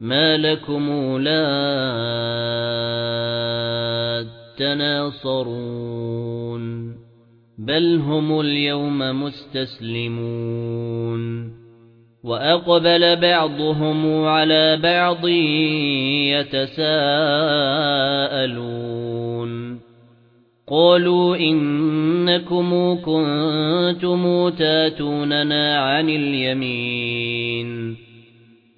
ما لكم لا تناصرون بل هم اليوم مستسلمون وأقبل بعضهم على بعض يتساءلون قالوا إنكم كنتم تاتوننا عن اليمين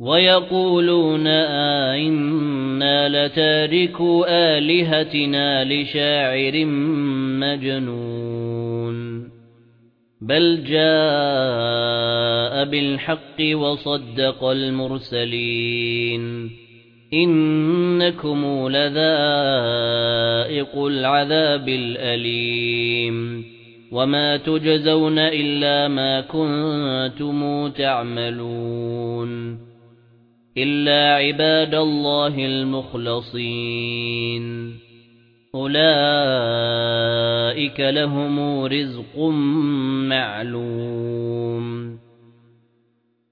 ويقولون آئنا لتاركوا آلهتنا لشاعر مجنون. بل جاء بالحق وصدق المرسلين. إنكم لذائق العذاب الأليم. وما تجزون إلا ما كنتم تعملون. إلا عباد الله المخلصين. أولئك لهم رزق معلوم.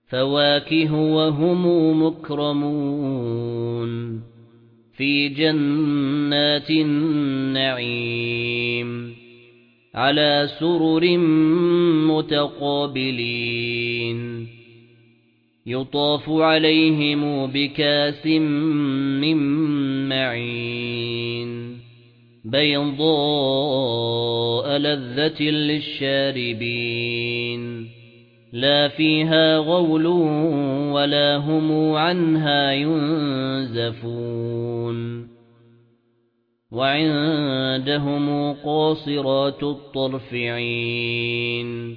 فواكه وهم مكرمون. في جنات النعيم. على سرر متقابلين. يطاف عليهم بكاس من معين. بيضاء لذة للشاربين. لا فيها غول ولا هم عنها ينزفون. وعندهم قاصرات الطرف عين.